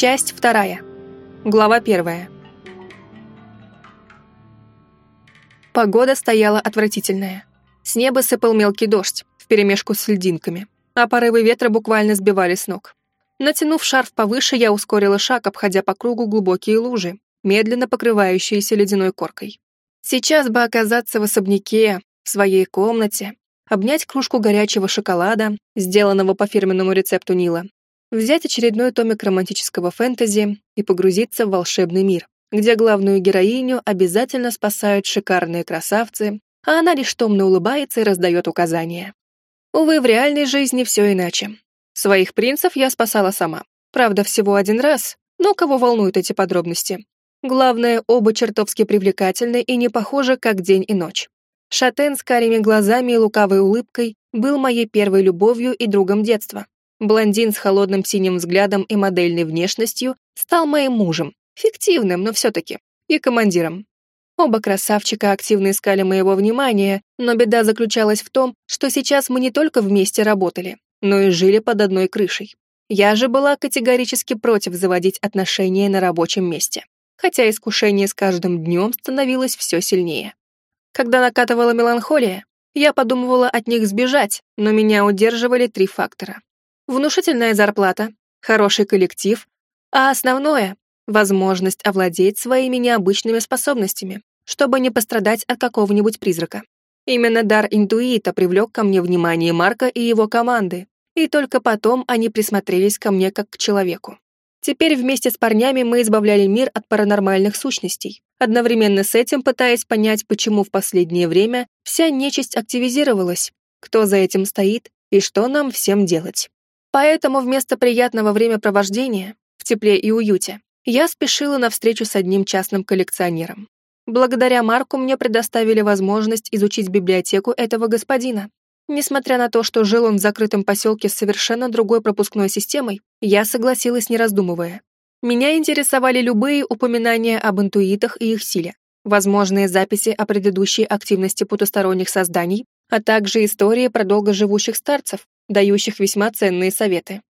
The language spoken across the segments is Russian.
Часть вторая. Глава первая. Погода стояла отвратительная. С неба сыпал мелкий дождь, вперемешку с льдинками, а порывы ветра буквально сбивали с ног. Натянув шарф повыше, я ускорила шаг, обходя по кругу глубокие лужи, медленно покрывающиеся ледяной коркой. Сейчас бы оказаться в особняке, в своей комнате, обнять кружку горячего шоколада, сделанного по фирменному рецепту Нила, взять очередной томик романтического фэнтези и погрузиться в волшебный мир, где главную героиню обязательно спасают шикарные красавцы, а она лишь томно улыбается и раздает указания. Увы, в реальной жизни все иначе. Своих принцев я спасала сама. Правда, всего один раз, но кого волнуют эти подробности? Главное, оба чертовски привлекательны и не похожи, как день и ночь. Шатен с карими глазами и лукавой улыбкой был моей первой любовью и другом детства. Блондин с холодным синим взглядом и модельной внешностью стал моим мужем, фиктивным, но все-таки, и командиром. Оба красавчика активно искали моего внимания, но беда заключалась в том, что сейчас мы не только вместе работали, но и жили под одной крышей. Я же была категорически против заводить отношения на рабочем месте, хотя искушение с каждым днем становилось все сильнее. Когда накатывала меланхолия, я подумывала от них сбежать, но меня удерживали три фактора. Внушительная зарплата, хороший коллектив, а основное — возможность овладеть своими необычными способностями, чтобы не пострадать от какого-нибудь призрака. Именно дар интуита привлек ко мне внимание Марка и его команды, и только потом они присмотрелись ко мне как к человеку. Теперь вместе с парнями мы избавляли мир от паранормальных сущностей, одновременно с этим пытаясь понять, почему в последнее время вся нечисть активизировалась, кто за этим стоит и что нам всем делать. Поэтому вместо приятного времяпровождения в тепле и уюте я спешила на встречу с одним частным коллекционером. Благодаря Марку мне предоставили возможность изучить библиотеку этого господина. Несмотря на то, что жил он в закрытом поселке с совершенно другой пропускной системой, я согласилась, не раздумывая. Меня интересовали любые упоминания об интуитах и их силе, возможные записи о предыдущей активности потусторонних созданий, а также истории про долгоживущих старцев, дающих весьма ценные советы.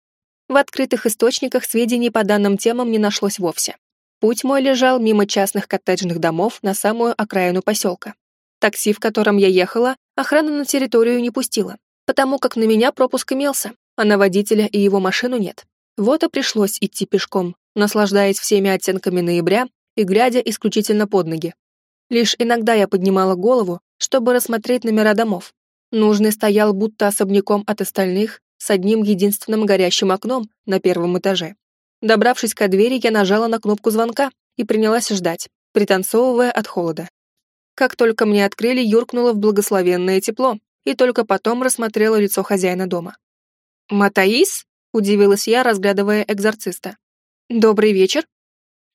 В открытых источниках сведений по данным темам не нашлось вовсе. Путь мой лежал мимо частных коттеджных домов на самую окраину поселка. Такси, в котором я ехала, охрана на территорию не пустила, потому как на меня пропуск имелся, а на водителя и его машину нет. Вот и пришлось идти пешком, наслаждаясь всеми оттенками ноября и глядя исключительно под ноги. Лишь иногда я поднимала голову, чтобы рассмотреть номера домов. Нужный стоял будто особняком от остальных, с одним единственным горящим окном на первом этаже. Добравшись к двери, я нажала на кнопку звонка и принялась ждать, пританцовывая от холода. Как только мне открыли, юркнула в благословенное тепло, и только потом рассмотрела лицо хозяина дома. «Матаис?» — удивилась я, разглядывая экзорциста. «Добрый вечер».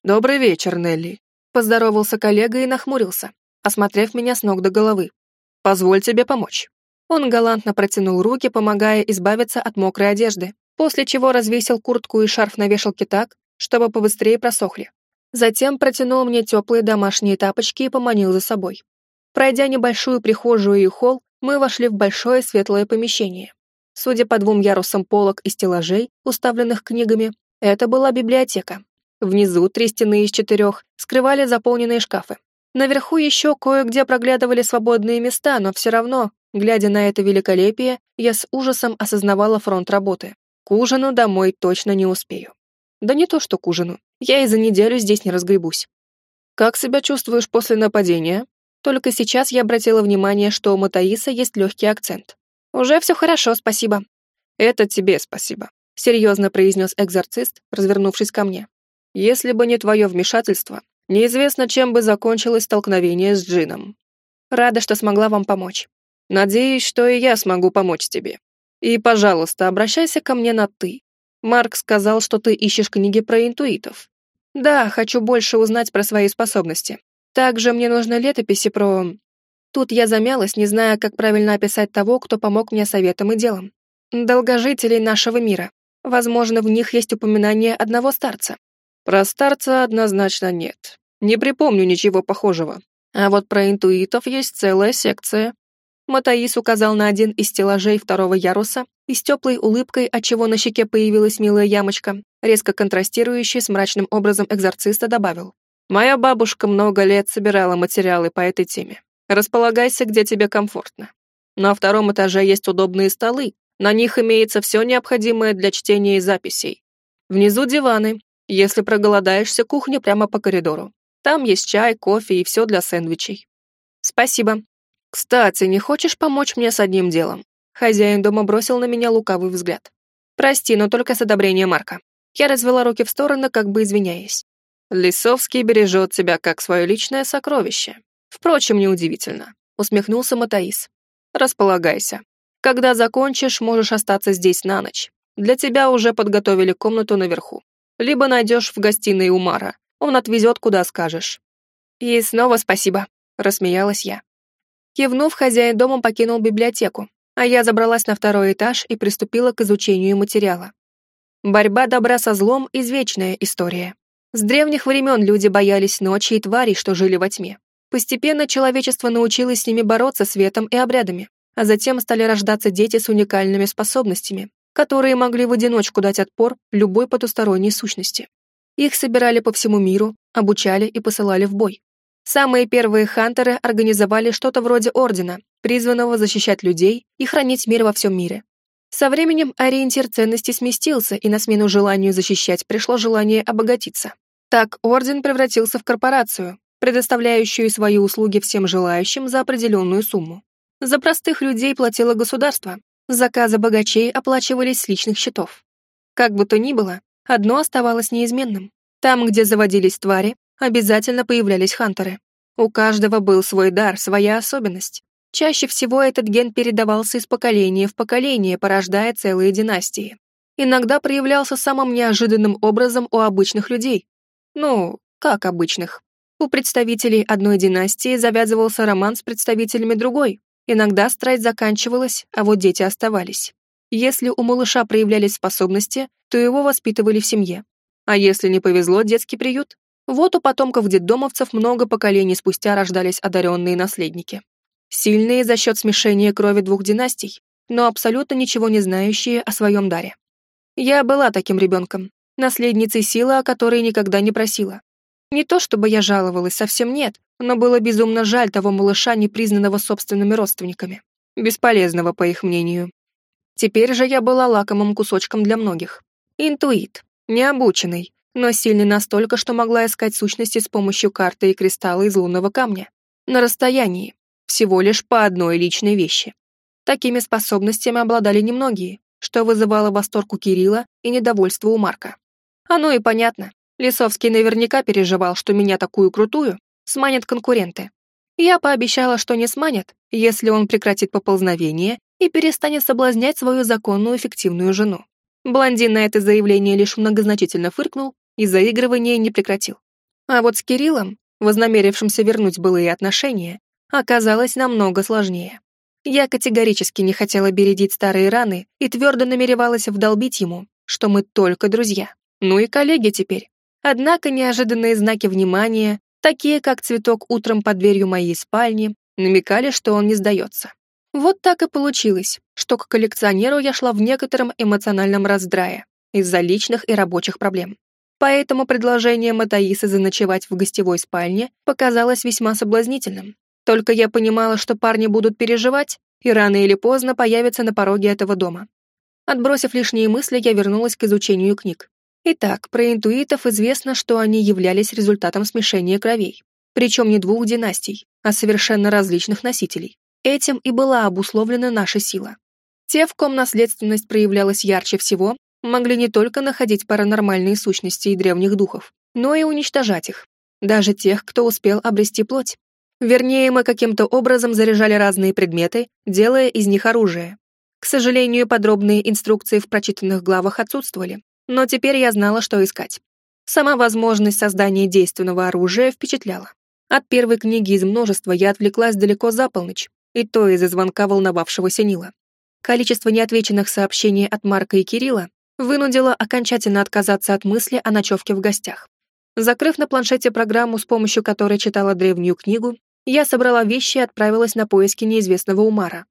«Добрый вечер, Нелли», — поздоровался коллега и нахмурился, осмотрев меня с ног до головы. «Позволь тебе помочь». Он галантно протянул руки, помогая избавиться от мокрой одежды, после чего развесил куртку и шарф на вешалке так, чтобы побыстрее просохли. Затем протянул мне теплые домашние тапочки и поманил за собой. Пройдя небольшую прихожую и холл, мы вошли в большое светлое помещение. Судя по двум ярусам полок и стеллажей, уставленных книгами, это была библиотека. Внизу три стены из четырех скрывали заполненные шкафы. Наверху еще кое-где проглядывали свободные места, но все равно, глядя на это великолепие, я с ужасом осознавала фронт работы. К ужину домой точно не успею. Да не то, что к ужину. Я и за неделю здесь не разгребусь. Как себя чувствуешь после нападения? Только сейчас я обратила внимание, что у Матаиса есть легкий акцент. Уже все хорошо, спасибо. Это тебе спасибо, серьезно произнес экзорцист, развернувшись ко мне. Если бы не твое вмешательство, неизвестно, чем бы закончилось столкновение с Джином. Рада, что смогла вам помочь. Надеюсь, что и я смогу помочь тебе. И, пожалуйста, обращайся ко мне на «ты». Марк сказал, что ты ищешь книги про интуитов. Да, хочу больше узнать про свои способности. Также мне нужны летописи про... Тут я замялась, не зная, как правильно описать того, кто помог мне советом и делом. Долгожителей нашего мира. Возможно, в них есть упоминание одного старца. Про старца однозначно нет. Не припомню ничего похожего. А вот про интуитов есть целая секция. Матаис указал на один из стеллажей второго яруса и с теплой улыбкой, отчего на щеке появилась милая ямочка, резко контрастирующая с мрачным образом экзорциста, добавил. «Моя бабушка много лет собирала материалы по этой теме. Располагайся, где тебе комфортно. На втором этаже есть удобные столы, на них имеется все необходимое для чтения и записей. Внизу диваны. Если проголодаешься, кухня прямо по коридору. Там есть чай, кофе и все для сэндвичей. Спасибо. Кстати, не хочешь помочь мне с одним делом? Хозяин дома бросил на меня лукавый взгляд. Прости, но только с одобрения Марка. Я развела руки в стороны, как бы извиняясь. Лисовский бережет тебя как свое личное сокровище. Впрочем, неудивительно. Усмехнулся Матаис. Располагайся. Когда закончишь, можешь остаться здесь на ночь. Для тебя уже подготовили комнату наверху. Либо найдешь в гостиной у Мара. Он отвезет, куда скажешь». «И снова спасибо», — рассмеялась я. Кивнув, хозяин дома покинул библиотеку, а я забралась на второй этаж и приступила к изучению материала. Борьба добра со злом — извечная история. С древних времен люди боялись ночи и тварей, что жили во тьме. Постепенно человечество научилось с ними бороться светом и обрядами а затем стали рождаться дети с уникальными способностями, которые могли в одиночку дать отпор любой потусторонней сущности. Их собирали по всему миру, обучали и посылали в бой. Самые первые хантеры организовали что-то вроде ордена, призванного защищать людей и хранить мир во всем мире. Со временем ориентир ценностей сместился, и на смену желанию защищать пришло желание обогатиться. Так орден превратился в корпорацию, предоставляющую свои услуги всем желающим за определенную сумму. За простых людей платило государство, заказы богачей оплачивались с личных счетов. Как бы то ни было, одно оставалось неизменным. Там, где заводились твари, обязательно появлялись хантеры. У каждого был свой дар, своя особенность. Чаще всего этот ген передавался из поколения в поколение, порождая целые династии. Иногда проявлялся самым неожиданным образом у обычных людей. Ну, как обычных. У представителей одной династии завязывался роман с представителями другой, Иногда страсть заканчивалась, а вот дети оставались. Если у малыша проявлялись способности, то его воспитывали в семье. А если не повезло, детский приют. Вот у потомков детдомовцев много поколений спустя рождались одаренные наследники. Сильные за счет смешения крови двух династий, но абсолютно ничего не знающие о своем даре. Я была таким ребенком, наследницей силы, о которой никогда не просила. Не то чтобы я жаловалась, совсем нет, но было безумно жаль того малыша, не признанного собственными родственниками. Бесполезного, по их мнению. Теперь же я была лакомым кусочком для многих. Интуит, необученный, но сильный настолько, что могла искать сущности с помощью карты и кристалла из лунного камня. На расстоянии, всего лишь по одной личной вещи. Такими способностями обладали немногие, что вызывало восторг у Кирилла и недовольство у Марка. Оно и понятно. Лисовский наверняка переживал, что меня такую крутую сманят конкуренты. Я пообещала, что не сманят, если он прекратит поползновение и перестанет соблазнять свою законную эффективную жену. Блондин на это заявление лишь многозначительно фыркнул и заигрывание не прекратил. А вот с Кириллом, вознамерившимся вернуть былые отношения, оказалось намного сложнее. Я категорически не хотела бередить старые раны и твердо намеревалась вдолбить ему, что мы только друзья, ну и коллеги теперь. Однако неожиданные знаки внимания, такие как цветок утром под дверью моей спальни, намекали, что он не сдается. Вот так и получилось, что к коллекционеру я шла в некотором эмоциональном раздрае из-за личных и рабочих проблем. Поэтому предложение Матаиса заночевать в гостевой спальне показалось весьма соблазнительным. Только я понимала, что парни будут переживать и рано или поздно появятся на пороге этого дома. Отбросив лишние мысли, я вернулась к изучению книг. Итак, про интуитов известно, что они являлись результатом смешения кровей. Причем не двух династий, а совершенно различных носителей. Этим и была обусловлена наша сила. Те, в ком наследственность проявлялась ярче всего, могли не только находить паранормальные сущности и древних духов, но и уничтожать их. Даже тех, кто успел обрести плоть. Вернее, мы каким-то образом заряжали разные предметы, делая из них оружие. К сожалению, подробные инструкции в прочитанных главах отсутствовали, но теперь я знала, что искать. Сама возможность создания действенного оружия впечатляла. От первой книги из множества я отвлеклась далеко за полночь, и то из-за звонка волновавшегося Нила. Количество неотвеченных сообщений от Марка и Кирилла вынудило окончательно отказаться от мысли о ночевке в гостях. Закрыв на планшете программу, с помощью которой читала древнюю книгу, Я собрала вещи и отправилась на поиски неизвестного Умара.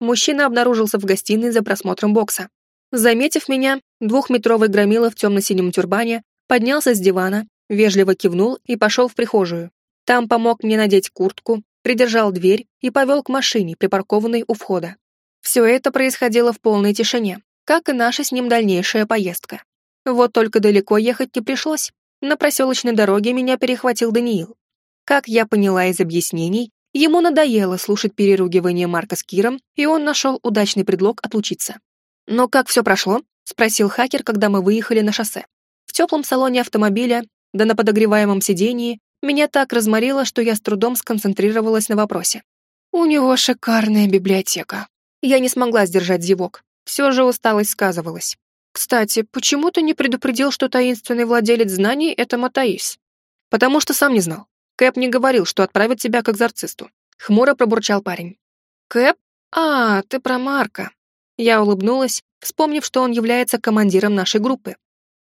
Мужчина обнаружился в гостиной за просмотром бокса. Заметив меня, двухметровый громила в темно-синем тюрбане поднялся с дивана, вежливо кивнул и пошел в прихожую. Там помог мне надеть куртку, придержал дверь и повел к машине, припаркованной у входа. Все это происходило в полной тишине, как и наша с ним дальнейшая поездка. Вот только далеко ехать не пришлось. На проселочной дороге меня перехватил Даниил. Как я поняла из объяснений, ему надоело слушать переругивание Марка с Киром, и он нашел удачный предлог отлучиться. «Но как все прошло?» — спросил хакер, когда мы выехали на шоссе. В теплом салоне автомобиля, да на подогреваемом сидении, меня так разморило, что я с трудом сконцентрировалась на вопросе. «У него шикарная библиотека». Я не смогла сдержать зевок. Все же усталость сказывалась. «Кстати, почему ты не предупредил, что таинственный владелец знаний — это Матаис?» «Потому что сам не знал. Кэп не говорил, что отправит тебя к экзорцисту». Хмуро пробурчал парень. «Кэп? А, ты про Марка. Я улыбнулась, вспомнив, что он является командиром нашей группы.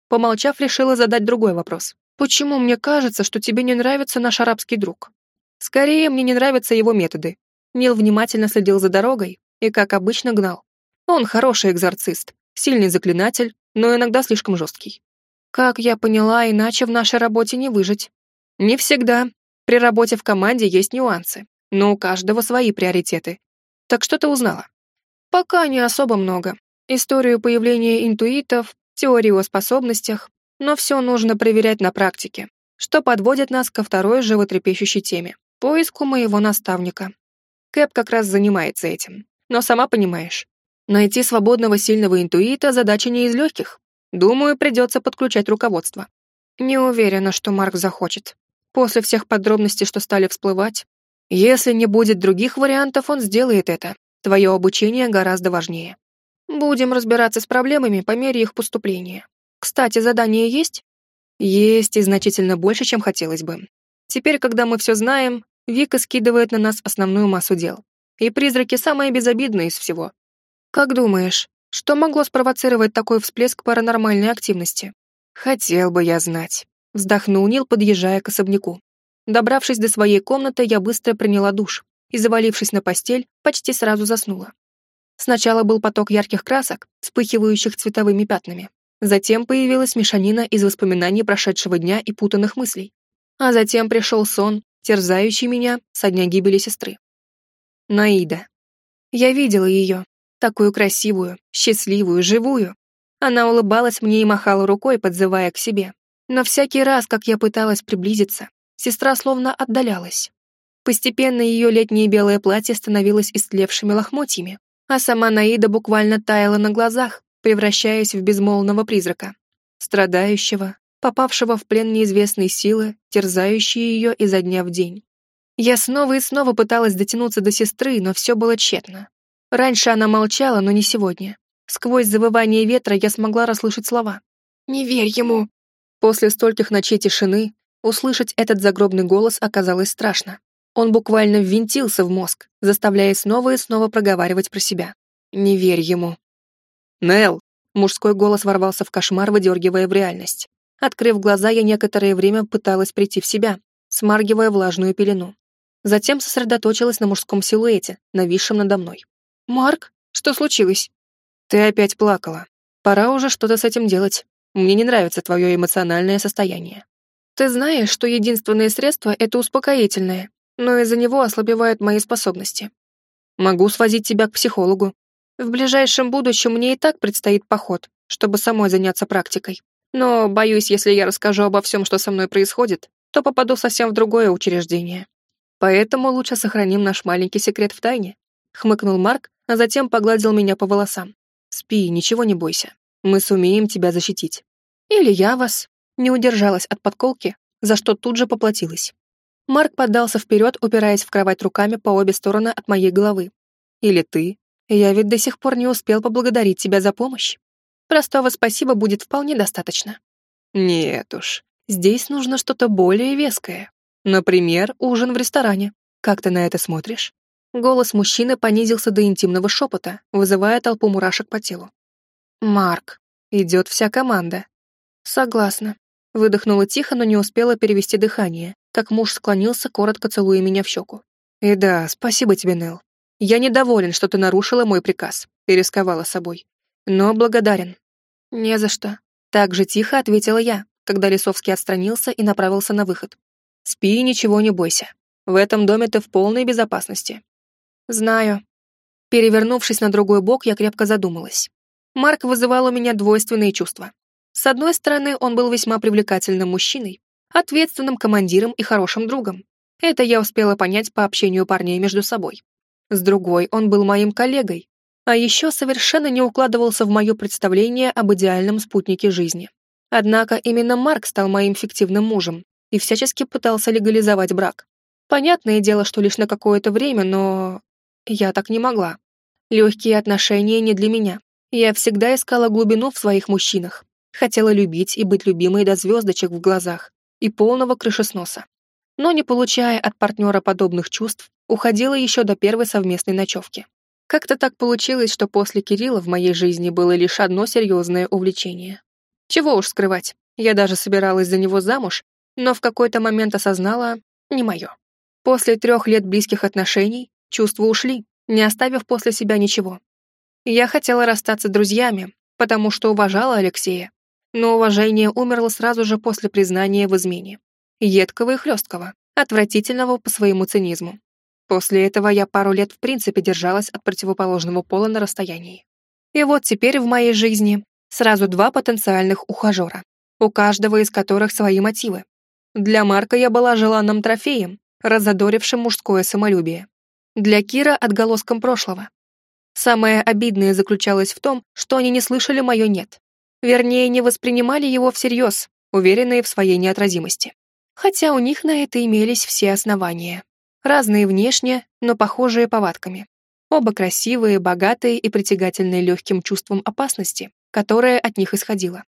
Помолчав, решила задать другой вопрос. «Почему мне кажется, что тебе не нравится наш арабский друг?» «Скорее, мне не нравятся его методы». Нил внимательно следил за дорогой и, как обычно, гнал. Он хороший экзорцист, сильный заклинатель, но иногда слишком жесткий. Как я поняла, иначе в нашей работе не выжить. Не всегда. При работе в команде есть нюансы, но у каждого свои приоритеты. Так что ты узнала? Пока не особо много. Историю появления интуитов, теорию о способностях, но все нужно проверять на практике, что подводит нас ко второй животрепещущей теме — поиску моего наставника. Кэп как раз занимается этим. Но сама понимаешь, найти свободного сильного интуита — задача не из легких. Думаю, придется подключать руководство. Не уверена, что Марк захочет. После всех подробностей, что стали всплывать, если не будет других вариантов, он сделает это, Твое обучение гораздо важнее. Будем разбираться с проблемами по мере их поступления. Кстати, задание есть? Есть и значительно больше, чем хотелось бы. Теперь, когда мы все знаем, Вика скидывает на нас основную массу дел. И призраки самые безобидные из всего. Как думаешь, что могло спровоцировать такой всплеск паранормальной активности? Хотел бы я знать. Вздохнул Нил, подъезжая к особняку. Добравшись до своей комнаты, я быстро приняла душ и, завалившись на постель, почти сразу заснула. Сначала был поток ярких красок, вспыхивающих цветовыми пятнами. Затем появилась мешанина из воспоминаний прошедшего дня и путанных мыслей. А затем пришел сон, терзающий меня со дня гибели сестры. Наида. Я видела ее, такую красивую, счастливую, живую. Она улыбалась мне и махала рукой, подзывая к себе. Но всякий раз, как я пыталась приблизиться, сестра словно отдалялась. Постепенно ее летнее белое платье становилось истлевшими лохмотьями, а сама Наида буквально таяла на глазах, превращаясь в безмолвного призрака, страдающего, попавшего в плен неизвестной силы, терзающей ее изо дня в день. Я снова и снова пыталась дотянуться до сестры, но все было тщетно. Раньше она молчала, но не сегодня. Сквозь завывание ветра я смогла расслышать слова. «Не верь ему!» После стольких ночей тишины услышать этот загробный голос оказалось страшно. Он буквально ввинтился в мозг, заставляя снова и снова проговаривать про себя. Не верь ему. «Нелл!» Мужской голос ворвался в кошмар, выдергивая в реальность. Открыв глаза, я некоторое время пыталась прийти в себя, смаргивая влажную пелену. Затем сосредоточилась на мужском силуэте, нависшем надо мной. «Марк, что случилось?» «Ты опять плакала. Пора уже что-то с этим делать. Мне не нравится твое эмоциональное состояние». «Ты знаешь, что единственное средство — это успокоительное, но из-за него ослабевают мои способности. Могу свозить тебя к психологу. В ближайшем будущем мне и так предстоит поход, чтобы самой заняться практикой. Но, боюсь, если я расскажу обо всем, что со мной происходит, то попаду совсем в другое учреждение. Поэтому лучше сохраним наш маленький секрет в тайне. Хмыкнул Марк, а затем погладил меня по волосам. Спи, ничего не бойся. Мы сумеем тебя защитить. Или я вас. Не удержалась от подколки, за что тут же поплатилась. Марк поддался вперед, упираясь в кровать руками по обе стороны от моей головы. «Или ты? Я ведь до сих пор не успел поблагодарить тебя за помощь. Простого спасибо будет вполне достаточно». «Нет уж, здесь нужно что-то более веское. Например, ужин в ресторане. Как ты на это смотришь?» Голос мужчины понизился до интимного шепота, вызывая толпу мурашек по телу. «Марк, идет вся команда». «Согласна. Выдохнула тихо, но не успела перевести дыхание, как муж склонился, коротко целуя меня в щеку. «И да, спасибо тебе, Нел. Я недоволен, что ты нарушила мой приказ и рисковала собой. Но благодарен». «Не за что». Так же тихо ответила я, когда Лисовский отстранился и направился на выход. «Спи и ничего не бойся. В этом доме ты в полной безопасности». «Знаю». Перевернувшись на другой бок, я крепко задумалась. Марк вызывал у меня двойственные чувства. С одной стороны, он был весьма привлекательным мужчиной, ответственным командиром и хорошим другом. Это я успела понять по общению парней между собой. С другой, он был моим коллегой, а еще совершенно не укладывался в мое представление об идеальном спутнике жизни. Однако именно Марк стал моим фиктивным мужем и всячески пытался легализовать брак. Понятное дело, что лишь на какое-то время, но... Я так не могла. Легкие отношения не для меня. Я всегда искала глубину в своих мужчинах. Хотела любить и быть любимой до звездочек в глазах и полного крышесноса. Но не получая от партнера подобных чувств, уходила еще до первой совместной ночевки. Как-то так получилось, что после Кирилла в моей жизни было лишь одно серьезное увлечение. Чего уж скрывать, я даже собиралась за него замуж, но в какой-то момент осознала — не мое. После трех лет близких отношений чувства ушли, не оставив после себя ничего. Я хотела расстаться с друзьями, потому что уважала Алексея, но уважение умерло сразу же после признания в измене. Едкого и хлесткого, отвратительного по своему цинизму. После этого я пару лет в принципе держалась от противоположного пола на расстоянии. И вот теперь в моей жизни сразу два потенциальных ухажера, у каждого из которых свои мотивы. Для Марка я была желанным трофеем, разодорившим мужское самолюбие. Для Кира — отголоском прошлого. Самое обидное заключалось в том, что они не слышали мое «нет». Вернее, не воспринимали его всерьез, уверенные в своей неотразимости. Хотя у них на это имелись все основания. Разные внешне, но похожие повадками. Оба красивые, богатые и притягательные легким чувством опасности, которое от них исходило.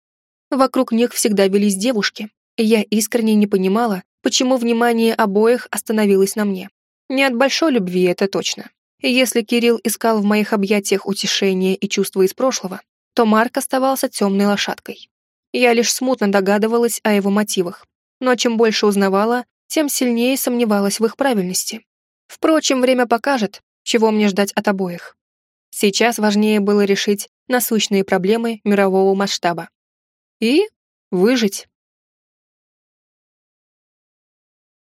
Вокруг них всегда велись девушки, и я искренне не понимала, почему внимание обоих остановилось на мне. Не от большой любви, это точно. И если Кирилл искал в моих объятиях утешение и чувства из прошлого, то Марк оставался темной лошадкой. Я лишь смутно догадывалась о его мотивах, но чем больше узнавала, тем сильнее сомневалась в их правильности. Впрочем, время покажет, чего мне ждать от обоих. Сейчас важнее было решить насущные проблемы мирового масштаба. И выжить.